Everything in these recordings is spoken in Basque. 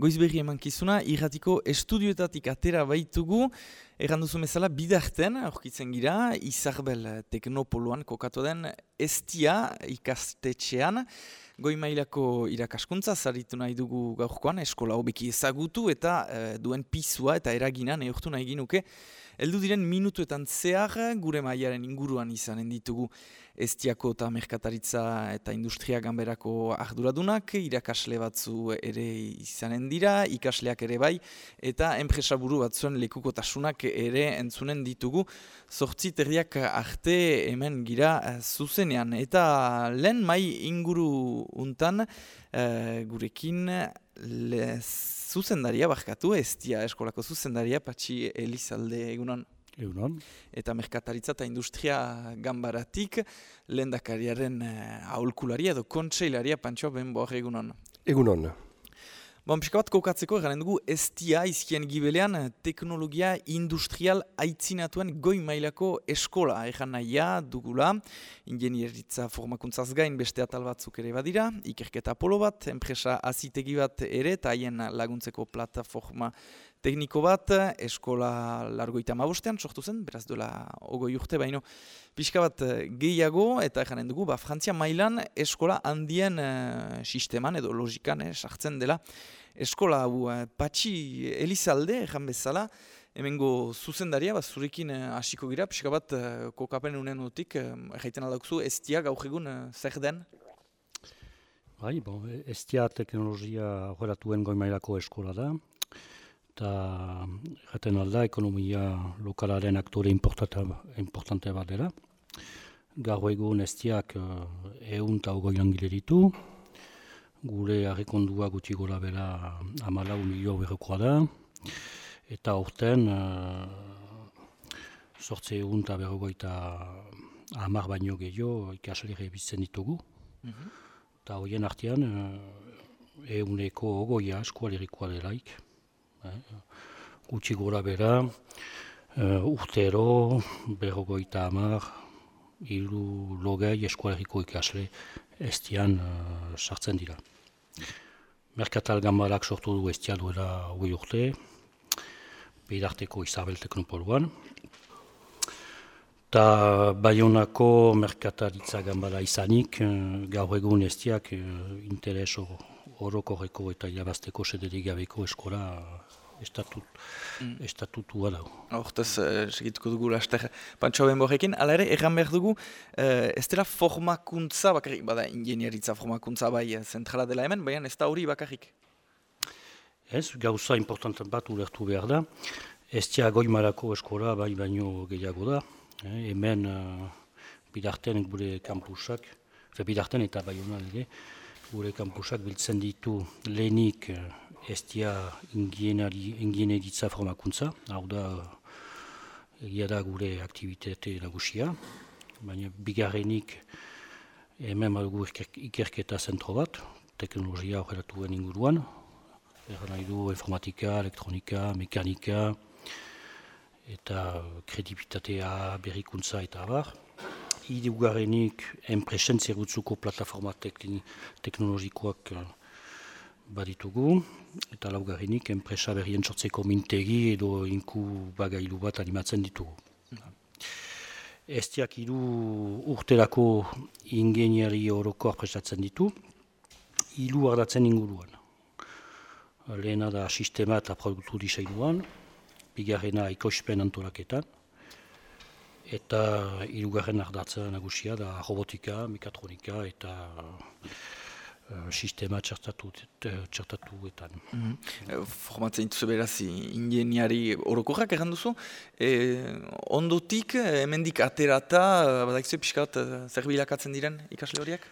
goizberri emankizuna, irratiko estudioetatik atera baitugu, erran duzu bezala bidarten, aurkitzen gira, izarbel teknopoluan kokatu den estia ikastetxean, goi mailako irakaskuntza zaritu nahi dugu gaurkoan, eskola hobeki ezagutu eta e, duen pisua eta eragina neurtu nahi ginuke, Eldu diren minutuetan zehar gure maiaren inguruan izanen ditugu Estiako eta Merkataritza eta Industria Ganberako arduradunak, irakasle batzu ere izanen dira, ikasleak ere bai, eta enpresa buru batzuen lekukotasunak ere entzunen ditugu. Zortzi terriak arte hemen gira eh, zuzenean. Eta lehen mai inguru untan uh, gurekin le, zuzendaria barkatu, Estia eskolako zuzendaria, patxi Elizalde egunon. Egunon. Eta merkataritza eta industria gambaratik lehendakariaren uh, aholkularia edo kontseilaria pantxoa ben boar egunon. Egunon. Bon, pixka bat kokatzeko egaren dugu STA izkien gibelean teknologia industrial aitzinatuen goi mailako eskola. Egan nahia dugula, ingenieritza formakuntzaz gain beste atal batzuk ere badira, ikerketa polo bat, enpresa azitegi bat ere, eta haien laguntzeko plataforma tekniko bat, eskola largoita mabostean, sortu zen, beraz duela ogoi urte baino. Pixka bat eh, gehiago, eta janen dugu, ba, Frantzia mailan eskola handien uh, sisteman edo logikan eh, sartzen dela. Eskola hau, uh, patxi Elizalde, ejan bezala, hemengo zuzendaria, ba, zurekin hasiko gira, pixka bat uh, kokapen unen utik, uh, jaiten aldaukzu, estia gaur egun zer den? Bai, bon, estia teknologia horretuen goi mailako eskola da, eta jaten alda ekonomia lokalaren aktore importante bat dela. Gaur egun estiak egun eta ogoi langile ditu, gure harrikondua gutxi gora bera amalau milio berrekoa da, eta orten sortze egun eta berrogoi eta amar baino gehiago ikaslere biztzen ditugu. Mhm. Eta horien artean eguneko ogoia eskualerikoa delaik gutxi gora bera, uh, urtero, berrogoita amar, hiru logei eskualeriko ikasle estian uh, sartzen dira. Merkatal gambarak sortu du estia duela hori urte, behidarteko Isabel Teknopoluan. Ta Bayonako merkataritza gambara izanik, gaur egun estiak interes orokorreko eta jabazteko sederik gabeko eskola estatut, mm. estatutua dago. Hortaz, uh, segituko dugu laster Pantxo Benborrekin. Hala ere, erran behar dugu, uh, ez dela formakuntza bakarrik, bada ingeniaritza formakuntza bai eh, zentrala dela hemen, baina ez da hori bakarrik. Ez, gauza importantan bat ulertu behar da. Ez tia goimarako eskola bai baino gehiago da. Eh, hemen uh, bidarten gure kampusak, fe bidarten eta bai honan ere, gure kampusak biltzen ditu lehenik estia ingieneritza formakuntza, hau da, egia da gure aktivitate nagusia, baina bigarrenik hemen badugu ikerketa zentro bat, teknologia horretuen inguruan, erra nahi du informatika, elektronika, mekanika, eta kredibitatea, berrikuntza eta abar. Idugarrenik enpresen zerutzuko plataforma teknologikoak baditugu, eta laugarrinik enpresa berrien sortzeko mintegi edo inku bagailu bat animatzen ditugu. Estiak idu urterako ingeniari horoko prestatzen ditu, hilu ardatzen inguruan. Lehena da sistema eta produktu disainuan, bigarrena ikospen antolaketan, eta hilugarren ardatzen nagusia da robotika, mekatronika eta sistema txertatu, txertatuetan. Mm -hmm. Formatzen dituzu beraz, ingeniari orokorrak erran duzu. E, ondotik, hemendik aterata, badakizue pixkat, zer bilakatzen diren ikasle horiek?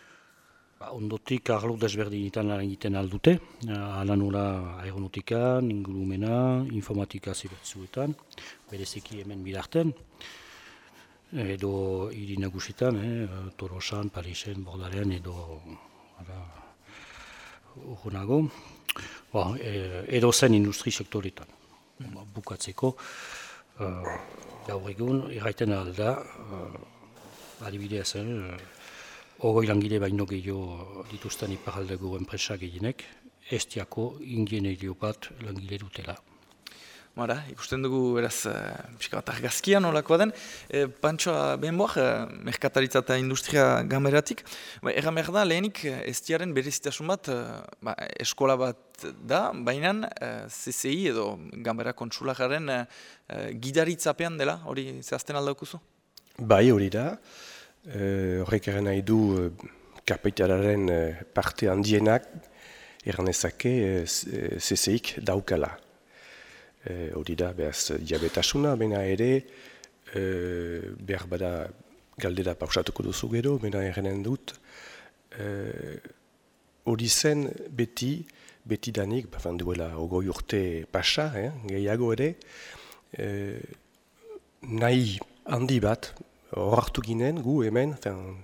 Ba, ondotik, arlo desberdinitan egiten aldute. Alanura aeronautikan, ingurumena, informatika zibertzuetan, bereziki hemen bidarten. Edo hiri nagusitan, eh, Torosan, Parisen, Bordalean, edo urgunago, ba, e, edo zen industri sektoretan. Ba, bukatzeko, uh, gaur egun, erraiten alda, uh, adibidea zen, uh, langile baino gehiago dituzten iparaldego enpresa gehienek, estiako ingenierio bat langile dutela. Mara, ikusten dugu beraz uh, pixka bat argazkia nolakoa den. E, Pantsoa behen boak, uh, merkataritza eta industria gameratik. Ba, Erra behar da, lehenik estiaren berezitasun bat, ba, eskola bat da, baina uh, CCI edo gamera kontsulagaren uh, gidaritzapean dela, hori zehazten aldaukuzu? Bai, hori da. Horrek uh, nahi du uh, kapitalaren parte handienak erranezake uh, CCIk daukala hori da, behaz, diabetasuna, bena ere, e, behar bada galdera pausatuko duzu gero, bena errenen dut, hori zen beti, beti danik, bafan duela ogoi urte pasa, eh, gehiago ere, e, nahi handi bat, hor hartu ginen, gu hemen, fin,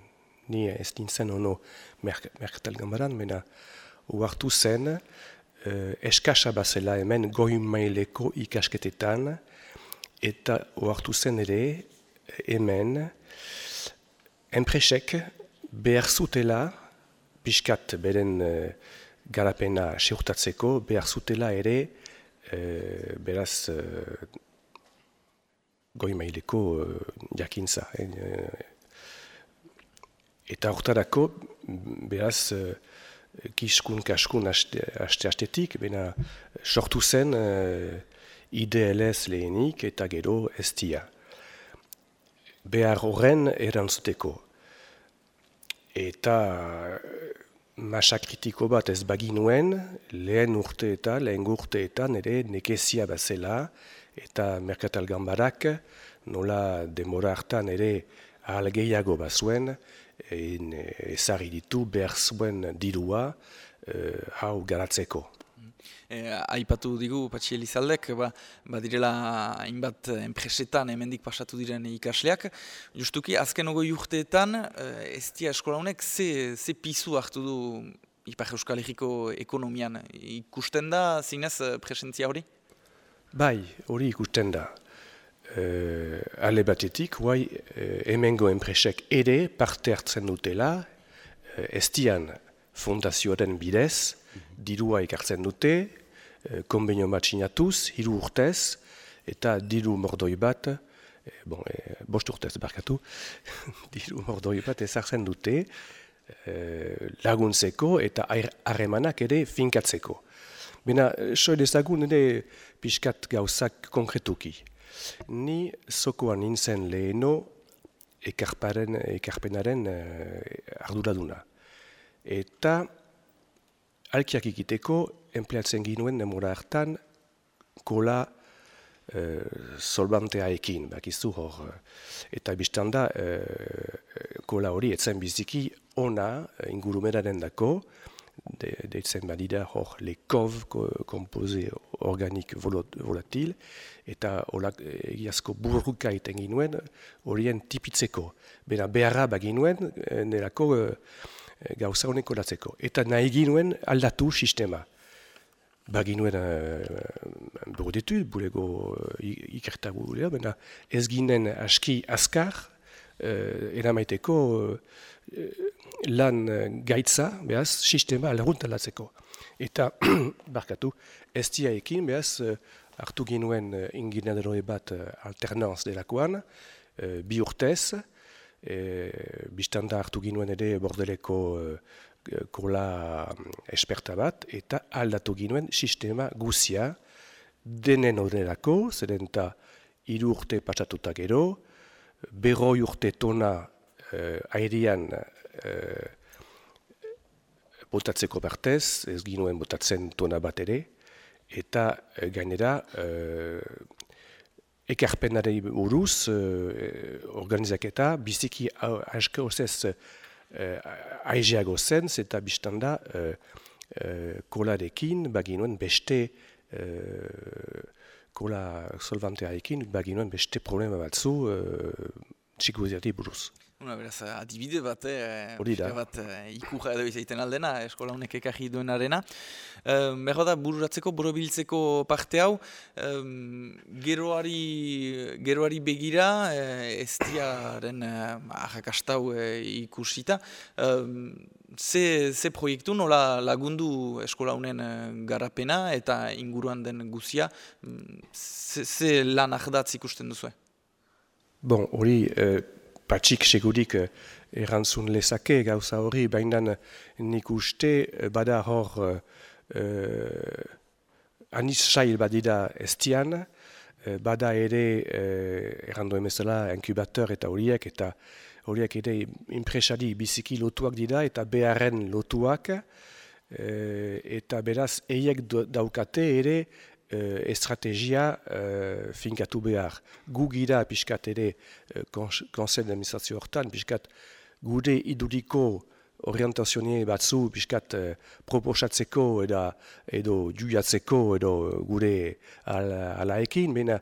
ni ez nintzen ono merkatal gambaran, mena hartu zen, eskasa bazela hemen goin maileko ikasketetan, eta oartu zen ere hemen enpresek behar zutela, pixkat beren uh, garapena seurtatzeko, behar zutela ere uh, beraz uh, goi maileko uh, jakintza. eta hortarako, beraz, kiskun kaskun haste-hastetik, bena sortu zen uh, IDLS lehenik eta gero estia. Behar horren erantzuteko. Eta masak kritiko bat ez baginuen, lehen urte eta lehen urteetan ere nekezia bazela, eta merkatal gambarak nola demora hartan ere ahal gehiago bazuen, egin ezari ditu behar zuen dirua eh, hau garatzeko. E, aipatu digu Patxi Elizaldek, ba, ba direla hainbat enpresetan hemendik pasatu diren ikasleak. Justuki, azken ogo jurteetan, ez dia eskola honek, ze, ze pizu hartu du Ipar Euskal Herriko ekonomian? Ikusten da, zinez, presentzia hori? Bai, hori ikusten da uh, ale batetik, guai, uh, emengo enpresek ere parte hartzen dutela, uh, estian fondazioaren bidez, dirua ikartzen dute, uh, konbenio matxinatuz, hiru urtez, eta diru mordoi bat, bon, e, bost urtez barkatu, diru mordoi bat ezartzen dute, laguntzeko eta harremanak ere finkatzeko. Bena, so edezagun ere pixkat gauzak konkretuki. Ni zokoan nintzen leheno ekarparen, ekarpenaren uh, arduraduna. Eta alkiak ikiteko, enpleatzen ginuen demora hartan kola uh, solbantea ekin, bakizu hor. Eta biztan da, uh, kola hori etzen biziki ona ingurumeraren dako, deitzen badida hor le kov kompoze organik volatil eta olak egiazko burruka iten ginuen horien tipitzeko. Bena beharra baginuen eh, nerako e, gauza honeko datzeko. Eta nahi ginuen aldatu sistema. Baginuen e, burudetu, bulego e, ikerta gulea, bena ez ginen aski askar e, eramaiteko lan eh, gaitza, behaz, sistema alaguntalatzeko. Eta, barkatu, ez ekin, behaz, eh, hartu ginuen eh, inginadroe bat alternanz delakoan, bi urtez, e, biztanda hartu ginuen ere bordeleko kola mm, esperta bat, eta aldatu ginuen sistema guzia, denen horrelako, zeren eta iru urte patsatuta gero, berroi urte tona uh, airian uh, botatzeko partez, ez ginuen botatzen tona bat ere, eta uh, gainera uh, ekarpenarei buruz uh, organizaketa biziki aska osez uh, aizeago zen, eta biztanda uh, uh, kolarekin baginuen beste uh, kola solvantearekin baginuen beste problema batzu uh, buruz. Una beraz, adibide bat, eh, bat eh, ikurra edo izaiten aldena, eskola honek ekarri duenarena. Eh, Berro da, bururatzeko, borobiltzeko parte hau, eh, geroari, geroari begira, eh, ez diaren eh, ahakastau eh, ikusita. Eh, ze, ze proiektu nola lagundu eskola honen uh, garapena eta inguruan den guzia, ze, ze lan ahdatz ikusten duzu? Bon, hori, uh, patxik segurik uh, erantzun lezake gauza hori, baina nik uste bada hor uh, aniz sail badida estian, bada ere uh, errandu emezela inkubateur eta horiek eta horiek ere impresari biziki lotuak dira eta beharren lotuak eta beraz eiek daukate ere e, estrategia e, finkatu behar. Gu gira pixkat ere e, konsen administrazio hortan, pixkat gude iduriko orientazionie batzu pixkat e, proposatzeko edo, edo juiatzeko edo gure alaekin, baina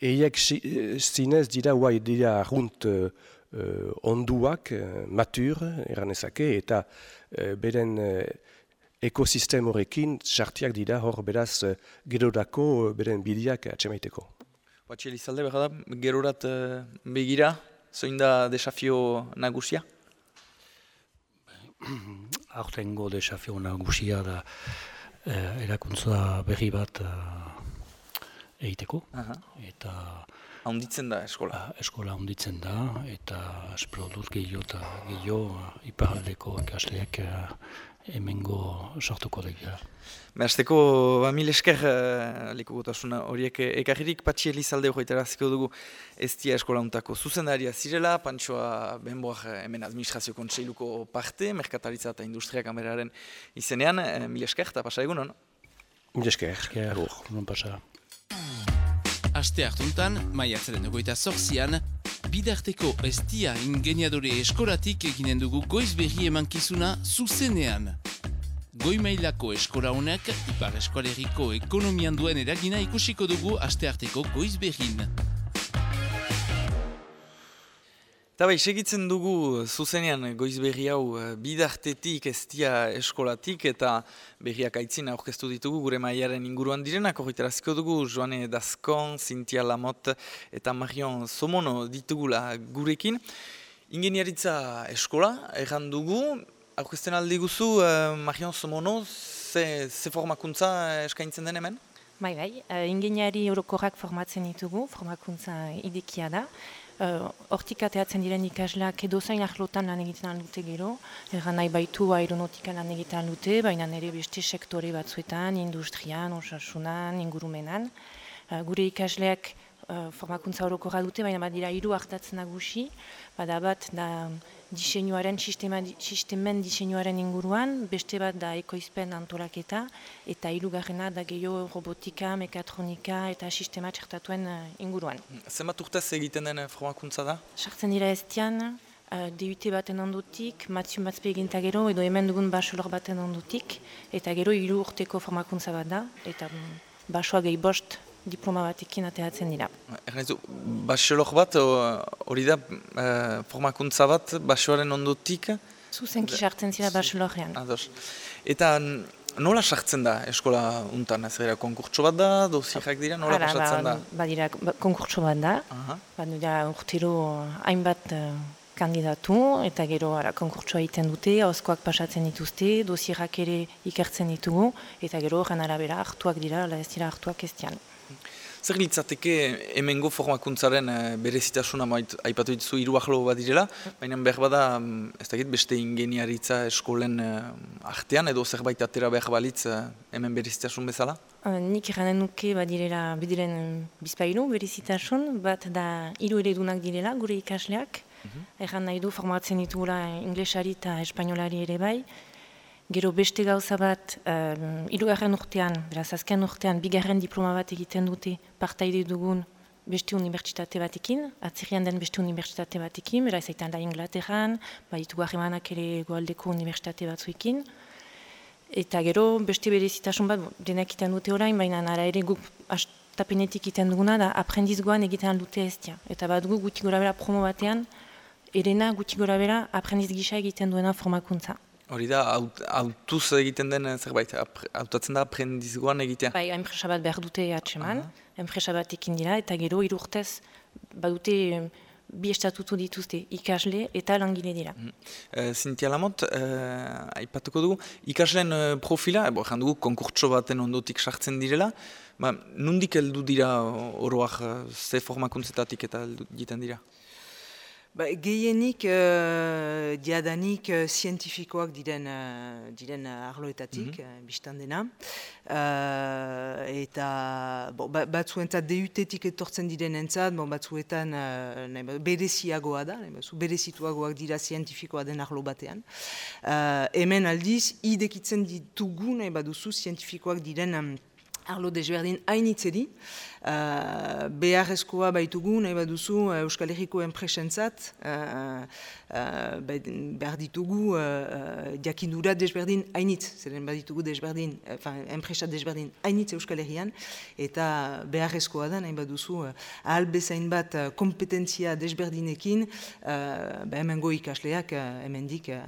eiek zinez dira guai dira arrunt uh, onduak, matur, eranezake, eta uh, beren uh, ekosistem horrekin sartiak dira hor beraz uh, gerorako uh, beren bidiak atxemaiteko. Batxe Elizalde, behar da, gerorat uh, begira, zoin da desafio nagusia? Aurtengo desafio nagusia da uh, erakuntza berri bat uh, egiteko. Eta Haunditzen da eskola? Ah, eskola haunditzen da, eta espero dut gehiago eta gehiago iparaldeko ikasleak uh, hemengo sortuko dira. Behazteko, ba, mil esker uh, horiek ekarririk patxi elizalde hori dugu ez dia eskola untako zuzendaria zirela, pantsoa benboak hemen administrazio kontseiluko parte, merkataritza eta industria kameraren izenean, uh, mil esker eta pasa egun, no? Mil esker, esker, non pasa. Aste hartuntan, maiatzaren egoita zorzian, bidarteko estia ingeniadore eskolatik eginen dugu goiz berri emankizuna zuzenean. Goi mailako eskola honek, ipar eskoleriko ekonomian duen eragina ikusiko dugu aste harteko Eta bai, segitzen dugu zuzenean goiz berri hau eh, bidartetik estia eskolatik eta berriak aitzin aurkeztu ditugu gure maiaren inguruan direnak horretaraziko dugu Joane Dazkon, Cynthia Lamot eta Marion Somono ditugula gurekin. Ingeniaritza eskola, erran dugu, aurkezten aldi guzu uh, Marion Somono, ze, ze formakuntza eskaintzen den hemen? Bai, bai, uh, ingeniari eurokorrak formatzen ditugu, formakuntza idekia da. Eh, hortik ateatzen diren ikasleak edo zain ahlotan lan egiten dute gero, erran nahi baitu aeronautika lan egiten dute, baina nire beste sektore batzuetan, industrian, osasunan, ingurumenan. Uh, gure ikasleak uh, formakuntza horoko dute, baina badira hiru hartatzen nagusi, bada bat da diseinuaren, sistema, sistemen diseinuaren inguruan, beste bat da ekoizpen antolaketa, eta hirugarrena da gehiago robotika, mekatronika eta sistema txertatuen uh, inguruan. Zenbat urtez egiten den formakuntza da? Sartzen dira ez dian, uh, DUT baten ondutik, Matziu Matzpe gero, edo hemen dugun basolor baten ondutik, eta gero hiru urteko formakuntza bat da, eta um, basoa gehi bost diploma batekin ateatzen dira. Ernezu, baselor bat, hori da, eh, formakuntza bat, basoaren ondotik? Zuzenki sartzen zira baselorrean. Ados. Eta nola sartzen da eskola untan? Ez gara konkurtso bat da, dozierak dira, nola Ara, pasatzen ba, da? Badira, ba, konkurtso bat da, uh -huh. urtero hainbat uh, kandidatu, eta gero ara, konkurtsoa egiten dute, hauskoak pasatzen dituzte, dozierak ere ikertzen ditugu, eta gero horren arabera hartuak dira, ala ez dira hartuak ez dian. Zer litzateke hemengo formakuntzaren e, berezitasuna aipatu dituzu hiru ahlo bat direla, baina behar bada mm, ez dakit beste ingeniaritza eskolen e, artean edo zerbait atera behar balitz e, hemen berezitasun bezala? nik eranen nuke badirela bidiren bizpailu berezitasun, bat da hiru eredunak direla gure ikasleak, mhm. -huh. nahi du formatzen ditugula inglesari eta espainolari ere bai, Gero beste gauza bat, um, irugarren urtean, beraz azken urtean, bigarren diploma bat egiten dute partaide dugun beste unibertsitate batekin, atzirian den beste unibertsitate batekin, beraz aitan da Inglaterran, baditu garremanak ere goaldeko unibertsitate batzuekin. Eta gero beste berezitasun bat denak iten dute orain, baina nara ere guk astapenetik iten duguna da aprendizgoan egiten dute ez Eta bat gu guti gora bera promo batean, erena guti gora bera aprendiz gisa egiten duena formakuntza. Hori da, autuz egiten den zerbait, autatzen da aprendizgoan egitea? Bai, enpresa bat behar dute atseman, uh -huh. enpresa bat ekin dira, eta gero irurtez badute bi estatutu dituzte ikasle eta langile dira. Mm. Uh, Zintia Lamont, uh, aipatuko dugu, ikasleen profila, ebo, dugu, konkurtso baten ondotik sartzen direla, ba, nundik heldu dira oroak, ze formakuntzetatik eta heldu dira? Ba, gehienik, uh, diadanik, uh, zientifikoak diren, uh, diren arloetatik, mm -hmm. biztan dena. Uh, eta bo, ba, batzuentzat DUT-etik etortzen diren entzat, bon, batzuetan uh, bereziagoa da, berezituagoak dira zientifikoa den arlo batean. Uh, hemen aldiz, idekitzen ditugu, nahi baduzu, zientifikoak diren um, arlo desberdin hainitzeri. Uh, beharrezkoa baitugu, nahi baduzu, uh, Euskal Herriko enpresentzat, uh, uh, behar ditugu uh, diakindura desberdin hainitz, zeren baditugu desberdin, uh, enpresa desberdin hainitz Euskal Herrian, eta beharrezkoa da, nahi baduzu, uh, ahal bat uh, kompetentzia desberdinekin, uh, ba hemen ikasleak uh, hemen dik uh,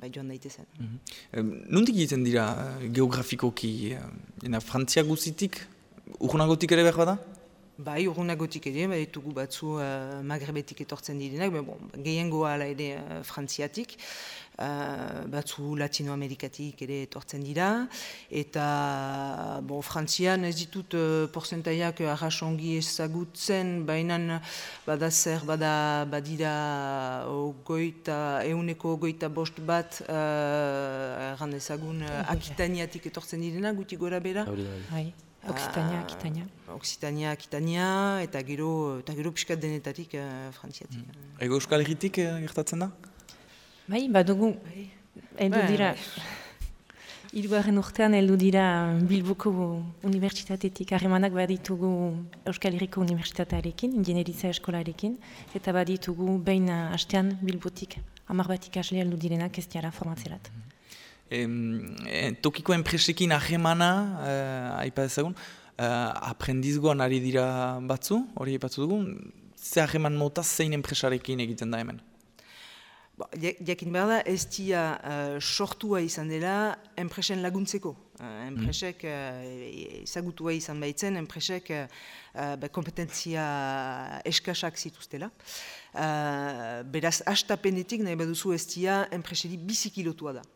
ba joan daitezen. Mm -hmm. Nundik egiten dira geografikoki, uh, Frantzia guzitik, urgunagotik ere behar bada? Bai, urgunagotik ere, bai, ditugu batzu uh, magrebetik etortzen direnak, bon, gehiengoa ala ere uh, frantziatik, uh, batzu latinoamerikatik ere etortzen dira, eta bon, frantzian ez ditut uh, porzentaiak arrasongi ezagutzen, baina bada zer, bada badira ogoita, euneko ogoita bost bat, uh, erran ezagun, uh, akitaniatik etortzen direna, guti gora bera. Bai. Oksitania, ah, Akitania. Oksitania, Akitania, eta gero, eta gero piskat denetatik uh, frantziatik. Mm. Ego euskal egitik uh, gertatzen da? Bai, badugu, bai. eldu bai. dira, Iruaren urtean heldu dira Bilboko Unibertsitatetik harremanak baditugu Euskal Herriko Unibertsitatearekin, Ingenieritza Eskolarekin, eta baditugu behin hastean Bilbotik, amar bat ikasle heldu direnak ez diara formatzerat. Mm e, tokiko enpresekin ahemana, uh, aipa ezagun, uh, aprendizgoan ari dira batzu, hori aipatzu dugu, ze aheman mota zein enpresarekin egiten da hemen? Jakin behar da, ez tia uh, sortua izan dela enpresen laguntzeko. Uh, enpresek ezagutua izan baitzen, enpresek uh, kompetentzia eskasak zituztela. Uh, beraz, astapenetik nahi baduzu ez tia enpreseri bizikilotua da.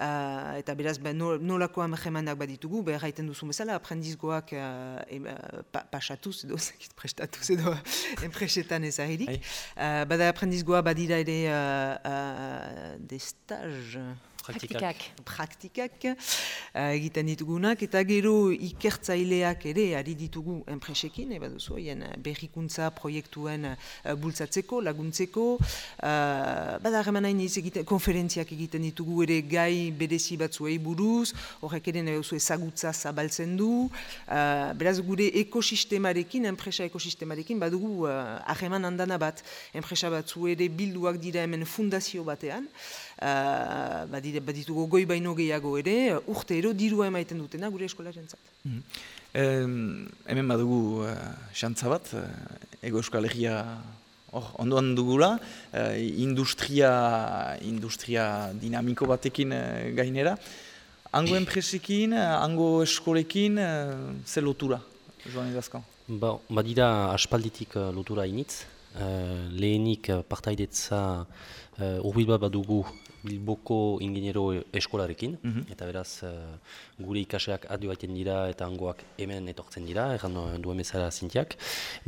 Uh, eta beraz, ba, nolako amajemanak baditugu, behar haiten duzu bezala, aprendizgoak uh, pa, pasatuz edo, zekit prestatuz edo, enpresetan ezahirik. Uh, bada aprendizgoa badira ere uh, uh, de stage, Praktikak. Praktikak. Uh, egiten ditugunak, eta gero ikertzaileak ere ari ditugu enpresekin, eba duzu, hien berrikuntza proiektuen uh, bultzatzeko, laguntzeko, uh, bada hain egiten, konferentziak egiten ditugu ere gai berezi batzuei buruz, horrek ere nahi ezagutza zabaltzen du, uh, beraz gure ekosistemarekin, enpresa ekosistemarekin, badugu harreman uh, handana bat, enpresa batzu ere bilduak dira hemen fundazio batean, uh, badire, baditugu goi baino gehiago ere, urte ero dirua emaiten dutena gure eskola jentzat. Mm hemen badugu uh, xantza bat, uh, ego eskoalegia oh, ondoan dugula, uh, industria, industria dinamiko batekin uh, gainera. Ango enpresekin, ango eskolekin, uh, ze lotura, joan edazko? Ba, badira aspalditik lotura initz. Uh, lehenik partaidetza uh, urbil bat badugu Bilboko ingeniero eskolarekin, mhm. eta beraz uh, gure ikaseak adio baiten dira eta hangoak hemen etortzen dira, erran duen bezala zintiak.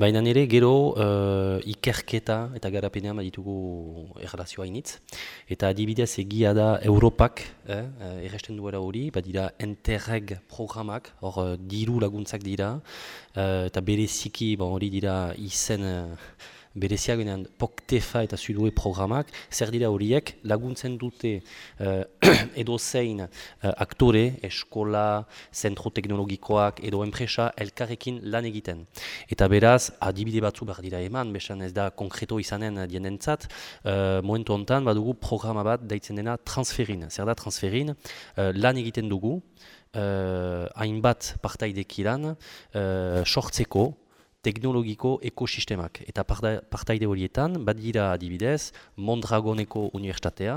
Baina nire gero uh, ikerketa eta garapenean baditugu errazioa initz. Eta adibidez egia da Europak, eh, eh erresten duela hori, badira Interreg programak, hor diru laguntzak dira, uh, eta bereziki hori dira izen... Uh, bereziak ginen POKTEFA eta Sudue programak, zer dira horiek laguntzen dute uh, edo zein uh, aktore, eskola, zentro teknologikoak edo enpresa elkarrekin lan egiten. Eta beraz, adibide batzu behar dira eman, besan ez da konkreto izanen dienentzat, uh, momentu hontan badugu programa bat daitzen dena transferin. Zer da transferin, uh, lan egiten dugu, uh, hainbat partaidekiran, uh, sortzeko, teknologiko ekosistemak. Eta partaide horietan, bat dira adibidez, Mondragoneko Universitatea,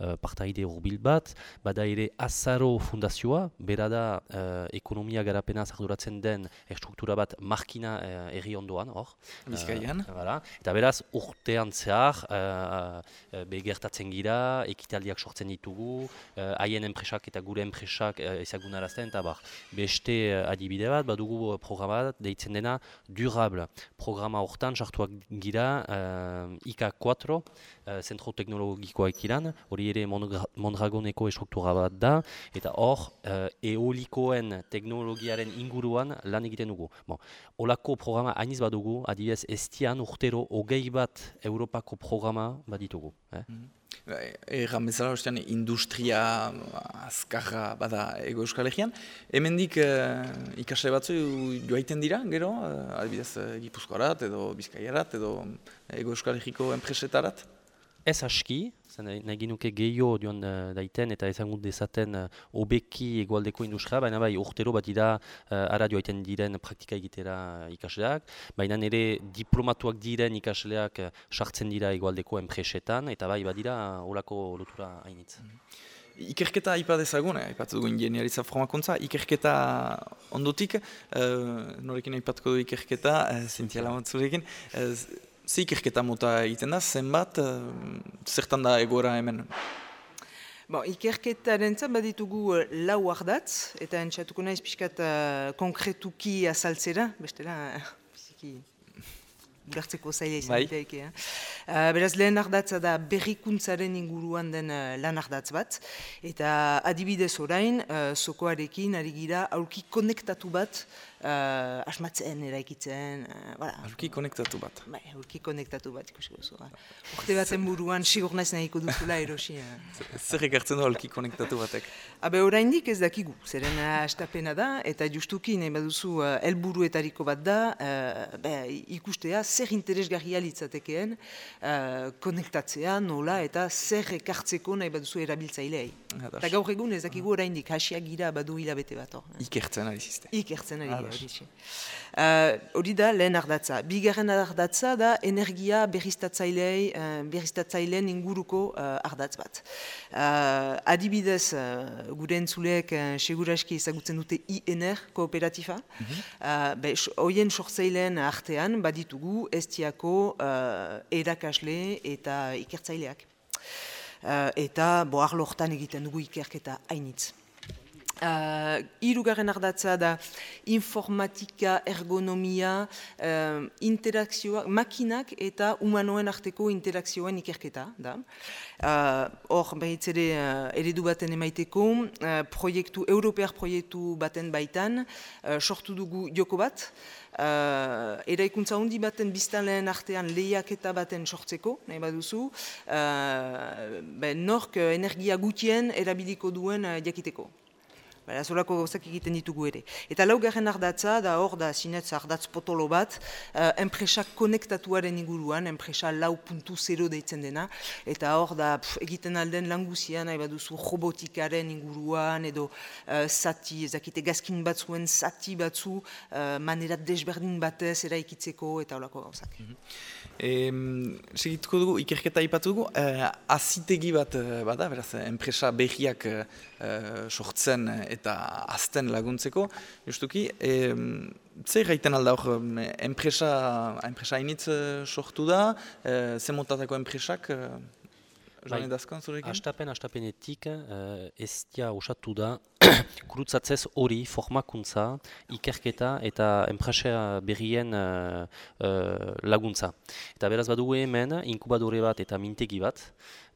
uh, partaide urbil bat, bada ere Azaro Fundazioa, bera da uh, ekonomia garapena zarduratzen den estruktura bat markina uh, erri ondoan, hor. Bizkaian. Uh, eta beraz, urtean zehar, uh, uh, begertatzen gira, ekitaldiak sortzen ditugu, haien uh, enpresak eta gure enpresak uh, ezagunarazten, eta bar, beste uh, adibide bat, badugu programa deitzen dena, durable. Programa hortan sartuak gira uh, IK4, uh, zentro teknologikoa ekiran, hori ere Mondragoneko estruktura bat da, eta hor uh, eolikoen teknologiaren inguruan lan egiten dugu. Bon, olako programa hainiz badugu, adibidez estian urtero hogei bat Europako programa baditugu. Eh? Mm -hmm. Egan bezala, ostean, industria azkarra bada ego euskal egian. Hemen dik uh, ikasle batzu joaiten dira, gero, uh, adibidez, uh, gipuzkoarat edo bizkaiarat edo ego euskal egiko enpresetarat? Ez aski, nahi ginuke gehiago dion uh, daiten eta ezagut dezaten uh, obeki egualdeko industria, baina bai urtero bat dira uh, ara joaiten diren praktika egitera ikasleak, baina nire diplomatuak diren ikasleak sartzen dira egualdeko enpresetan, eta bai badira olako lotura hainitz. -hmm. Ikerketa aipa dezagun, eh? aipatu dugu ingeniaritza formakuntza, ikerketa ondotik, uh, norekin aipatuko du ikerketa, uh, zintiala matzurekin, uh, Ze ikerketa mota egiten da, zenbat, uh, zertan da egora hemen? Bon, ikerketaren zan baditugu uh, lau ardatz, eta entxatuko naiz pixkat uh, konkretuki azaltzera, bestela, biziki, gartzeko zaila izan bai. eh? uh, beraz, lehen ardatza da berrikuntzaren inguruan den uh, lan ardatz bat, eta adibidez orain, uh, sokoarekin ari gira aurki konektatu bat uh, asmatzen, eraikitzen, uh, voilà. Aurki konektatu bat. Bai, aurki konektatu bat ikusi gozu. Uh. Urte batzen buruan, sigur naiz nahiko duzula erosi. Zer ekartzen du aurki konektatu batek? Habe oraindik ez dakigu, zeren astapena da, eta justuki nahi baduzu uh, elburuetariko bat da, uh, be, ikustea zer interesgarria litzatekeen uh, konektatzea, nola, eta zer ekartzeko nahi baduzu erabiltzailei. Eta gaur egun ez dakigu oraindik hasiak gira badu hilabete bat. Ikertzen ari ziste. Ikertzen ari Eh, hori da lehen ardatza. Bigarren ardatza da energia berriztatzailei, uh, berriztatzaileen inguruko uh, ardatz bat. Uh, adibidez, uh, gure entzuleek uh, seguraski ezagutzen dute INR kooperatifa. Mm -hmm. Hoien sortzaileen artean baditugu estiako uh, erakasle eta ikertzaileak. Uh, eta boar lortan egiten dugu ikerketa hainitz. Uh, irugarren ardatza da informatika, ergonomia, uh, interakzioa, makinak eta humanoen arteko interakzioen ikerketa. da. Uh, hor, behitz ere, uh, eredu baten emaiteko, uh, proiektu, europear proiektu baten baitan, uh, sortu dugu joko bat, Uh, eraikuntza hundi baten biztanleen artean lehiaketa baten sortzeko, nahi baduzu, uh, ben, nork energia gutien erabiliko duen uh, jakiteko. Baina zorako gauzak egiten ditugu ere. Eta laugarren ardatza, da hor da sinetz ardatz potolo bat, uh, enpresak konektatuaren inguruan, enpresa lau deitzen dena, eta hor da pf, egiten alden languzian, nahi baduzu robotikaren inguruan, edo uh, zati, ezakite gazkin batzuen zati batzu, uh, manerat desberdin batez eraikitzeko, eta horako gauzak. Mm -hmm. E, segituko dugu, ikerketa ipatu dugu, eh, azitegi bat eh, bada, beraz, enpresa behiak eh, sortzen eta azten laguntzeko, justuki, e, zer gaiten alda hor, enpresa, enpresa initz eh, sortu da, eh, zemotatako enpresak, Bai, astapen, astapenetik, uh, ez dia osatu da, kurutzatzez hori formakuntza, ikerketa eta enpresea berrien uh, uh, laguntza. Eta beraz badugu hemen, inkubadore bat eta mintegi bat,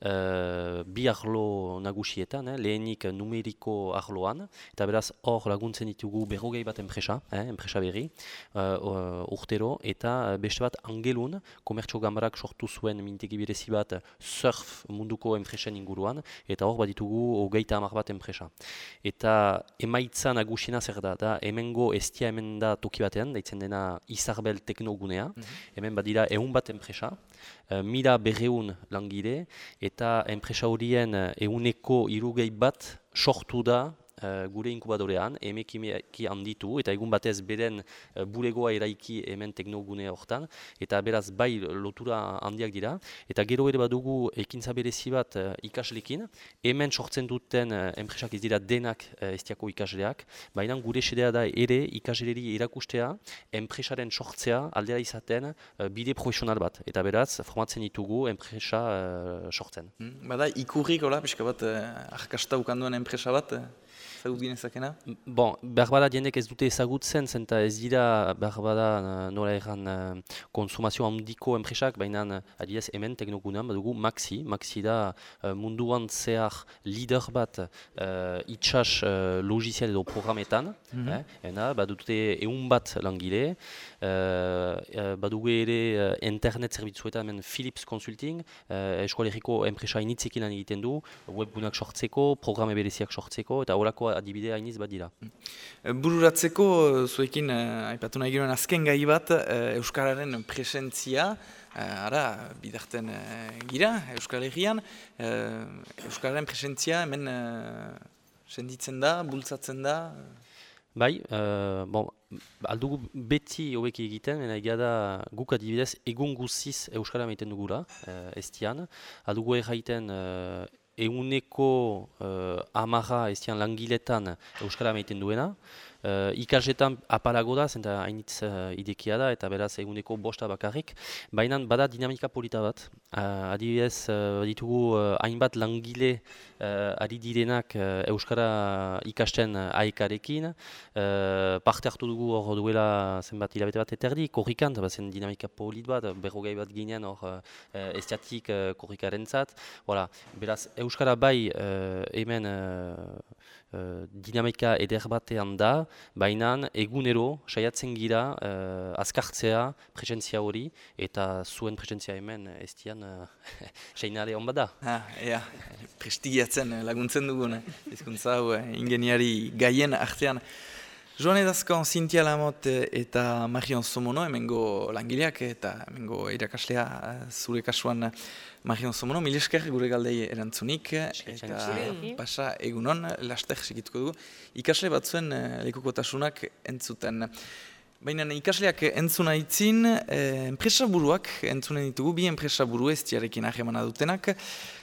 uh, bi arlo nagusietan, eh, lehenik numeriko arloan, eta beraz hor laguntzen ditugu berrogei bat enpresa, eh, enpresa berri, uh, urtero, eta beste bat angelun, komertxo gambarak sortu zuen mintegi berezi bat surf munduko enpresen inguruan, eta hor bat ditugu hogeita hamar bat enpresa. Eta emaitza nagusiena zer da, da hemengo estia hemen da toki batean, daitzen dena izarbel teknogunea, mm -hmm. hemen badira egun bat enpresa, uh, mila berreun langile, eta enpresa horien euneko irugei bat sortu da gure inkubadorean, emekimeki handitu, eta egun batez beren uh, bulegoa eraiki hemen teknogune hortan, eta beraz bai lotura handiak dira, eta gero ere badugu ekintza berezi bat uh, ikaslekin, hemen sortzen duten uh, enpresak ez dira denak uh, estiako ikasleak, baina gure sedea da ere ikasleri erakustea, enpresaren sortzea aldera izaten bide profesional bat, eta beraz formatzen ditugu enpresa sortzen. Hmm, bada ikurrik, hola, pixka bat, uh, arkasta ukanduen enpresa bat, ezagut ginezakena? Bon, berbada jendek ez dute ezagutzen, zenta ez dira berbada nola erran konsumazio handiko enpresak, baina adidez hemen teknogunean badugu Maxi. Maxi da munduan zehar lider bat uh, itxas uh, logizial edo programetan. Mm -hmm. eh, badute eun bat langile. Uh, badugu ere internet zerbitzuetan hemen Philips Consulting. Uh, Eskualeriko enpresa initzekin egiten du, webgunak sortzeko, programe bereziak sortzeko, eta horako adibidea iniz bat dira. Eh, bururatzeko, eh, zuekin, uh, aipatu nahi gero azken gai bat, uh, Euskararen presentzia, uh, ara, bidarten uh, gira, Euskal Herrian, uh, Euskararen presentzia hemen uh, senditzen da, bultzatzen da? Bai, uh, bon, aldugu beti hobek egiten, ena egia da guk adibidez egun guziz Euskara meiten dugula, uh, estian. Aldugu erraiten eguneko uh, amarra ez langiletan Euskara meiten duena. Uh, ikasetan apalago da, zenta hainitz uh, idekia da, eta beraz eguneko bosta bakarrik. Baina bada dinamika polita bat. Uh, adibidez, uh, ditugu hainbat langile uh, ari direnak uh, Euskara ikasten uh, aekarekin. Uh, parte hartu dugu hor duela zenbat hilabete bat eterdi, korrikan, zen dinamika polit bat, berrogei bat ginen hor uh, estiatik uh, korrikaren zat. Voilà. Beraz, Euskara bai uh, hemen uh, dinamika eder batean da, baina egunero saiatzen gira uh, azkartzea presentzia hori eta zuen presentzia hemen ez dian uh, seinale hon bada. Ha, ea, prestigiatzen laguntzen dugun, ezkuntza hau ingeniari gaien artean. Joan edazko Cintia Lamot eta Marion Somono, emengo langileak eta emengo irakaslea zure kasuan Marion Somono, mil esker gure galdei erantzunik, eta pasa egunon, laster segituko dugu. Ikasle batzuen lekukotasunak entzuten. Baina ikasleak entzuna itzin, eh, enpresa buruak entzunen ditugu, bi enpresa buru ez diarekin ahemana dutenak.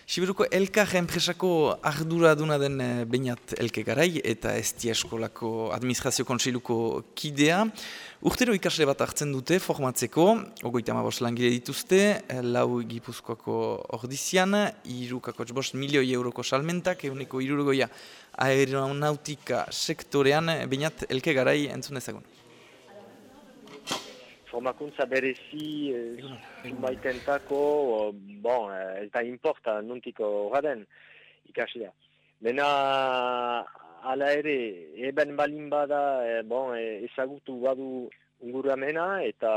Siberuko elkar enpresako ardura duna den eh, bainat elke garai eta ez eskolako administrazio kontseiluko kidea. Urtero ikasle bat hartzen dute formatzeko, ogoita ma langile dituzte, eh, lau gipuzkoako ordizian, irukako bost milioi euroko salmentak, eguneko irurugoia aeronautika sektorean, eh, bainat elke garai entzun ezagun formakuntza berezi eh, bon, eh, ez da importa nuntiko gaden ikasia. Bena, ala ere, eben balin bada, e, bon, ezagutu badu unguramena eta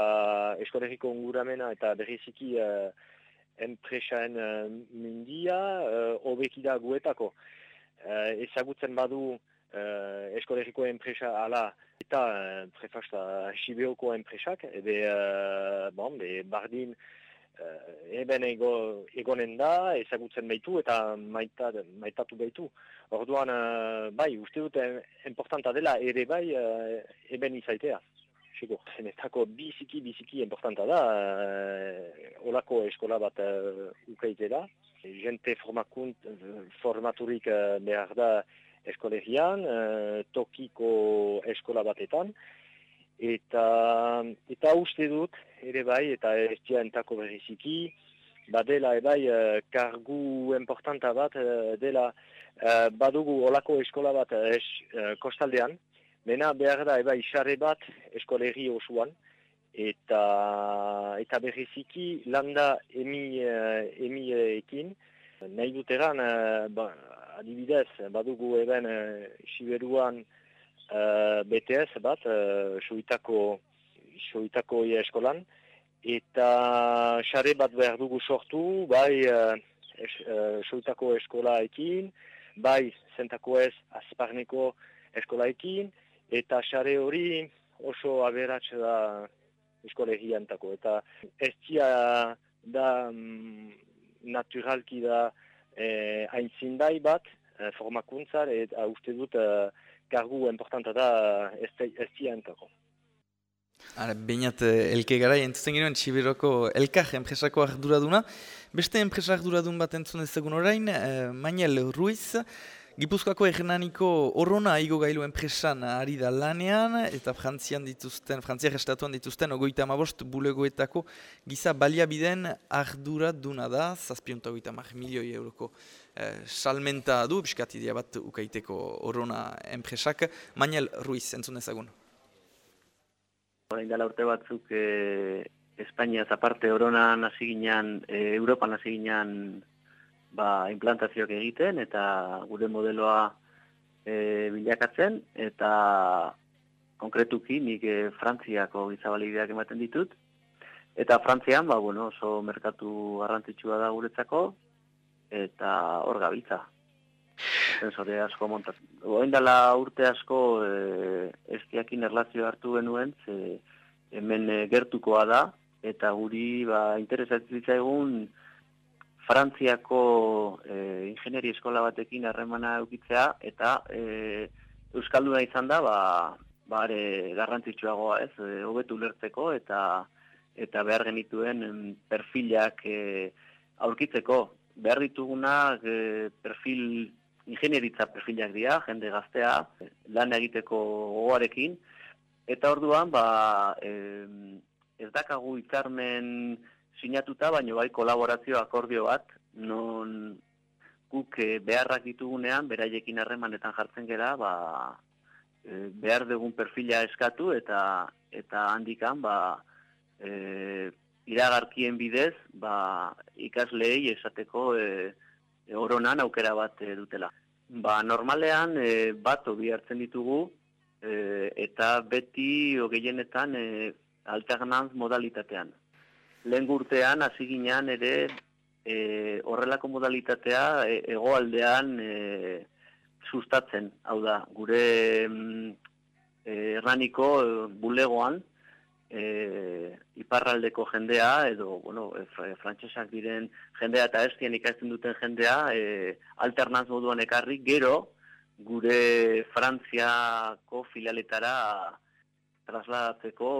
eskoregiko unguramena eta berriziki e, enpresaen e, mundia, obekida guetako. E, ezagutzen badu uh, eskolegiko enpresa ala eta uh, prefasta Sibeoko enpresak, ebe, uh, bon, be, bardin uh, eben ego, egonen da, ezagutzen behitu eta maita, maitatu behitu. Orduan, uh, bai, uste dut importanta dela ere bai uh, eben izaitea. Sigur, zenetako biziki, biziki importanta da, uh, olako eskola bat uh, ukeitera. Gente formakunt, formaturik uh, behar da eskolegian, uh, tokiko eskola batetan, eta, eta uste dut, ere bai, eta entako berriziki, badela ebai uh, kargu importanta bat, uh, dela uh, badugu olako eskola bat es, uh, kostaldean, Bena behar da eba isare bat eskolegi osuan, eta, eta berriziki landa emi, emi ekin. Nahi dut eran, ba, adibidez, badugu eben uh, Siberuan uh, BTS bat, uh, suitako, suitako eskolan, eta xare bat behar dugu sortu, bai uh, es, uh, suitako eskola ekin, bai zentako ez azparneko eskola ekin, eta xare hori oso aberatxe da eskolegiantako. Eta ez da mm, naturalki da eh, aintzindai bat, uh, formakuntzar, eta uste dut uh, kargu importanta da uh, estia entako. Ara, bainat, elke gara, entzuten ginoen, Txibiroko elkar enpresako arduraduna. Beste enpresa arduradun bat entzun ezagun orain, uh, Manuel Ruiz, Gipuzkoako egenaniko horrona aigo gailu enpresan ari da lanean, eta frantzian dituzten, frantziak estatuan dituzten, ogoita amabost bulegoetako giza baliabideen ardura duna da, zazpionta ogoita mar milioi euroko eh, salmenta du, biskatidia bat ukaiteko horrona enpresak. Manuel Ruiz, entzun ezagun. Horain dela urte batzuk eh, Espainia aparte horonan hasi ginean, eh, Europan hasi ginean ba, implantazioak egiten eta gure modeloa e, bilakatzen eta konkretuki nik e, Frantziako gizabalideak ematen ditut eta Frantzian ba, bueno, oso merkatu garrantzitsua da guretzako eta hor gabiltza. Sensore asko montat. Oin dela urte asko e, estiakin erlazio hartu genuen, ze hemen e, gertukoa da, eta guri ba, interesatzen egun Frantziako e, ingenieri eskola batekin harremana eukitzea eta e, Euskalduna izan da, ba, bare garrantzitsuagoa ez, e, hobetu lertzeko eta eta behar genituen perfilak e, aurkitzeko. Behar dituguna e, perfil, ingenieritza perfilak dira, jende gaztea, lan egiteko gogoarekin, eta orduan, ba, e, ez dakagu ikarmen sinatuta, baino bai kolaborazio akordio bat, non guk e, beharrak ditugunean, beraiekin harremanetan jartzen gera, ba, e, behar dugun perfila eskatu eta eta handikan ba, e, iragarkien bidez ba, ikasleei esateko e, oronan aukera bat e, dutela. Ba, normalean e, bat obi hartzen ditugu e, eta beti ogehienetan e, alternanz modalitatean lehen gurtean hasi ginean ere e, horrelako modalitatea e, egoaldean e, sustatzen. Hau da, gure mm, e, erraniko e, bulegoan e, iparraldeko jendea edo bueno, e, frantsesak diren jendea eta estien ikasten duten jendea e, alternaz moduan ekarri gero gure Frantziako filialetara trasladatzeko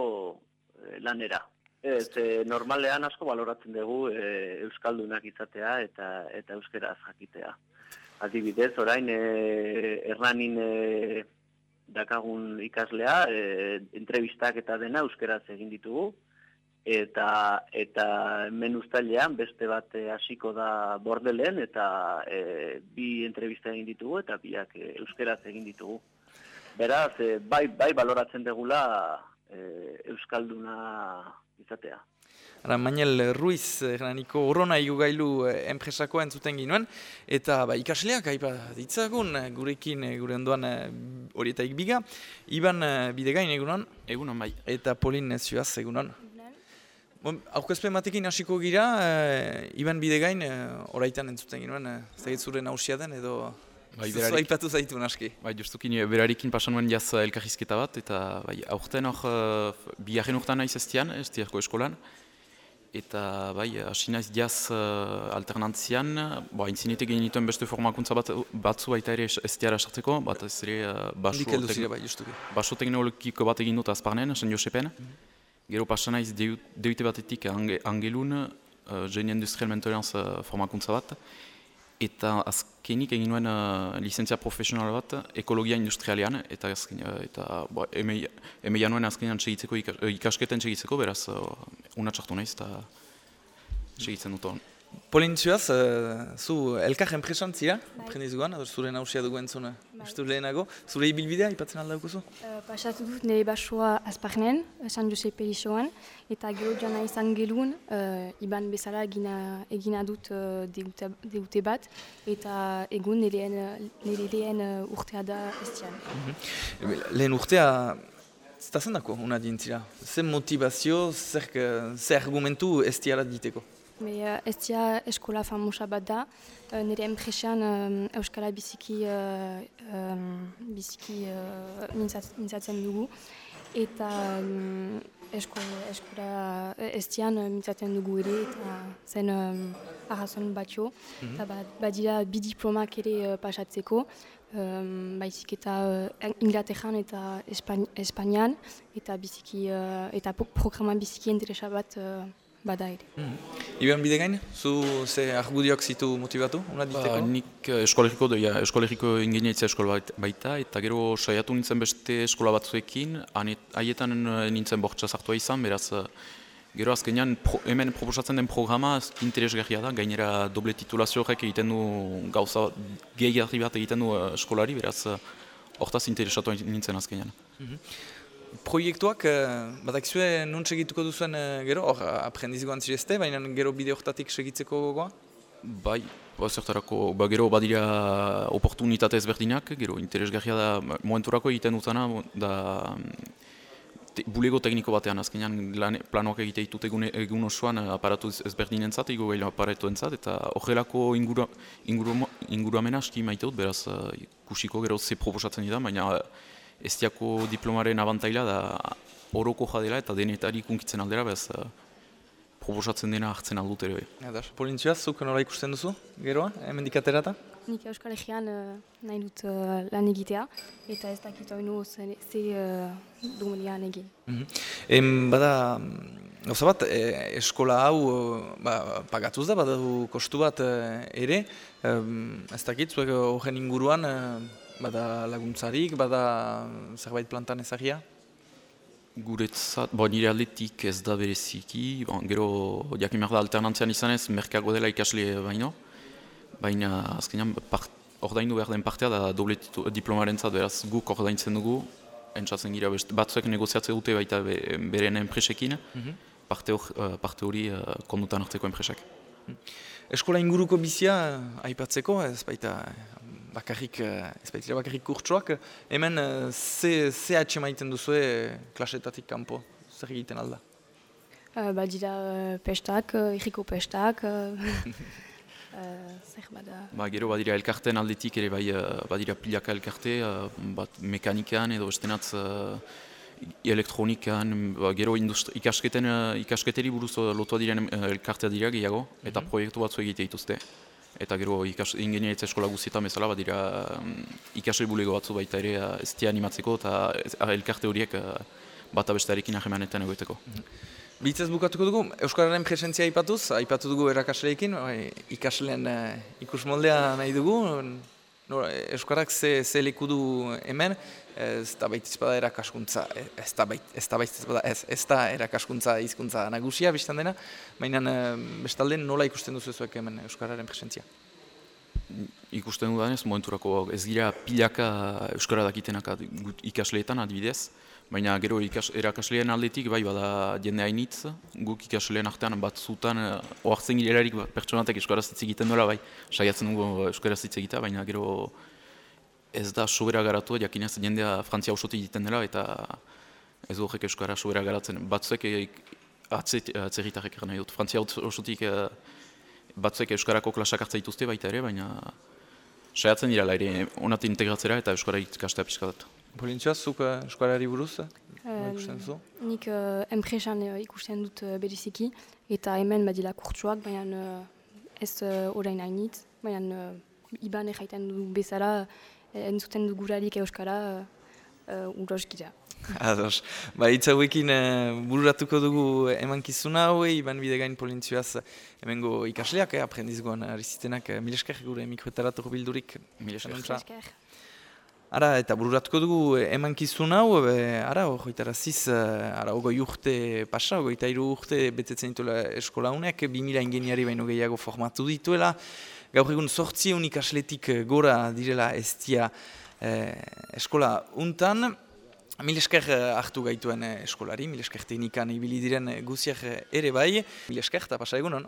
e, lanera. Ez, e, normalean asko baloratzen dugu e, Euskaldunak izatea eta eta Euskeraz jakitea. Adibidez, orain e, erranin e, dakagun ikaslea, e, entrevistak eta dena Euskeraz egin ditugu, eta eta hemen ustailean beste bat hasiko da bordelen eta e, bi entrevista egin ditugu eta biak e, euskeraz egin ditugu. Beraz, e, bai, bai baloratzen degula e, euskalduna izatea. Ara, Manuel Ruiz, graniko horrona igugailu eh, enpresakoa entzuten ginuen, eta ba, ikasleak, haipa ditzagun, eh, gurekin, eh, gure ondoan horietaik biga. Iban bidegain egunon? Egunon bai. Eta Polin Zioaz egunon? Bon, Aurkezpen batekin hasiko gira, Iban bidegain, horaitan entzuten ginuen, uh, zure nausia den edo... Bai, berarik... Zuaipatu zaitu naski. Bai, justukin, berarikin pasan nuen jaz elkarrizketa bat, eta bai, aurten hor, uh, biharren urtean naiz estian, estiarko eskolan, eta bai, hasi naiz jaz uh, alternantzian, bo, intzinete genituen beste formakuntza bat, batzu baita ere estiara sartzeko, bat ez ere uh, baso, tek bai, baso teknologiko bat egin dut azparnen, San Josepen. Mm -hmm. Gero pasan naiz deute batetik angelun, uh, geni industrial mentorianz uh, formakuntza bat, eta azkenik egin nuen uh, licentzia profesional bat ekologia industrialean, eta, azken, uh, eta eme, eme januen azkenean segitzeko, ikasketen segitzeko, beraz, uh, unatxartu naiz, eta segitzen dut Polintzuaz, uh, zu elkar enpresan zira, bai. guan, zure nausia dugu entzuna, bai. lehenago. Zure ibilbidea, ipatzen aldauko zu? Uh, pasatu dut nire basoa azparnen, San Jose Pelixoan, eta gero jana izan gelun, uh, iban bezala egina, egina dut uh, deute, deute bat, eta egun nire lehen uh, urtea da estian. Mm -hmm. Lehen urtea, Zta zen dako, una dintzira? Zer motivazio, zer, zer argumentu estiara diteko? Me, dira eskola famosa bat da, uh, nire enpresan um, Euskara biziki, um, biziki mintzatzen dugu. Eta um, eskola ez dian uh, mintzatzen dugu ere, eta zen um, arrazon batxo, Mhm. eta ba- badira bi diplomak ere pasatzeko, um, baizik eta uh, Inglaterran eta Espain Espainian, eta biziki, uh, eta po- programa biziki interesa bat uh, bada ere. Mhm. Iban bide gain, zu ze argudioak zitu motivatu, una Ba, diteko? nik eh, eskolegiko doia, eskolegiko ingeniaritza eskola bait- baita, eta gero saiatu nintzen beste eskola batzuekin, haietan eh, nintzen bortxa sartua izan, beraz, eh, gero azkenean pro, hemen proposatzen den programa interesgarria da, gainera doble titulazio horrek egiten du gauza gehiagri bat egiten du eskolari, beraz, hortaz interesatu nintzen azkenean. Proiektuak, eh, badakizue non segituko duzuen eh, gero, hor, aprendizigoan zirezte, baina gero bide hortatik segitzeko gogoa? Bai, ba, zertarako, ba, gero badira oportunitate ezberdinak, gero interesgarria da, ba, momenturako egiten dutana, da mm, te, bulego tekniko batean, azkenean lan, planoak egite ditut egun, egun osoan eh, aparatu ez- ezberdinentzat, ego gaila aparatuentzat, eta horrelako inguru, inguru, inguruamena aski maite dut, beraz eh, ikusiko gero ze proposatzen dira, baina eh, ez diako diplomaren abantaila da oroko jadela eta denetarik unkitzen aldera, beraz eh, proposatzen dena hartzen aldut ere. bai. Adas, Polintxoaz, zuk nola ikusten duzu, geroa, hemen dikaterata? Nik Euskal Herrian uh, nahi dut uh, lan egitea, eta ez dakit oinu ze, ze uh, dumelian egin. Mhm. Em, bada, mm, gauza bat, e, eskola hau eh, ba, pagatuz da, badu kostu bat eh, ere, em, ez dakit, zuek horren inguruan, eh, bada laguntzarik, bada zerbait plantan ezagia? Guretzat, bo, nire aldetik ez da bereziki, bon, gero jakin behar da alternantzian izanez, merkago dela ikasle baino, baina azkenean part, ordaindu behar den partea da doble diplomaren zat, beraz guk ordaintzen dugu, entzatzen gira best, batzuek negoziatze dute baita be, beren enpresekin, Mhm. parte, hor, eh, parte hori uh, kondutan hartzeko enpresak. Eskola inguruko bizia eh, aipatzeko, ez baita eh, bakarrik, eh, ez baitira bakarrik kurtsoak, hemen eh, ze, ze atxe maiten duzue klasetatik kanpo, zer egiten alda? Uh, badira uh, pestak, uh, irriko pestak, uh, uh, zer bada... Ba, gero badira elkarteen aldetik ere bai eh, badira pilaka elkarte, eh, bat mekanikan edo estenatz uh, elektronikan, ba, gero ikasketen, eh, ikasketeri buruz eh, lotua diren uh, elkartea dira gehiago, eta proiektu batzu egite dituzte. Eta gero ikas, ingeniaritza eskola guztietan bezala badira um, ikasle bulego batzu baita ere ez animatzeko eta elkarte horiek bata bestearekin ahemanetan egoiteko. Bitzez bukatuko dugu, Euskararen presentzia aipatuz, aipatu dugu erakasleekin, bai, ikasleen uh, ikusmoldea nahi dugu, no, Euskarak ze, ze leku hemen, ez da baita ezpada erakaskuntza, ez da baita ez da, baita ezpada, ez, ez da erakaskuntza hizkuntza nagusia biztan dena, baina uh, bestalde nola ikusten duzu zuek hemen Euskararen presentzia? ikusten dudanez, momenturako ez gira pilaka euskara dakitenak ikasleetan adibidez, baina gero ikas, erakasleen aldetik bai bada jende hainitz, guk ikasleen artean batzutan uh, oartzen girelarik ba, pertsonatek euskaraz hitz egiten dola bai, saiatzen dugu euskaraz hitz egitea, baina gero ez da sobera garatu, jakinez jendea Frantzia osotik egiten dela eta ez du horrek euskara sobera garatzen. Batzuek eh, atzerritarrek nahi dut, Frantzia osotik eh, batzuek euskarako klasak hartza dituzte baita ere, baina saiatzen dira ere onat integratzera eta euskara ikastea pixka. Polintxoa, zuk uh, Euskarari buruz, nola Um, ikusten duzu? nik uh, enpresan uh, ikusten dut uh, bereziki, eta hemen badila kurtsuak, baina uh, ez uh, orain hainitz, baina uh, iban erraiten du bezala, uh, entzuten du gurarik euskara uh, uh, uros gira. Ados. Ba, hitz hauekin eh, bururatuko dugu emankizuna hauei, iban bidegain polintzioaz hemengo ikasleak, eh, aprendizgoan arizitenak, eh, mil esker gure mikroetaratuk bildurik. Mil esker. Ara, eta bururatuko dugu emankizun hau, be, ara, hogeitara ziz, ara, ogoi urte pasa, ogoita iru urte betetzen dituela eskola honek, 2000 ingeniari baino gehiago formatu dituela, gaur egun sortzi ikasletik eh, gora direla estia eh, eskola untan, Mil esker eh, hartu gaituen eh, eskolari, mil esker teknikan ibili diren eh, guziak eh, ere bai, mil esker eta pasa egunon.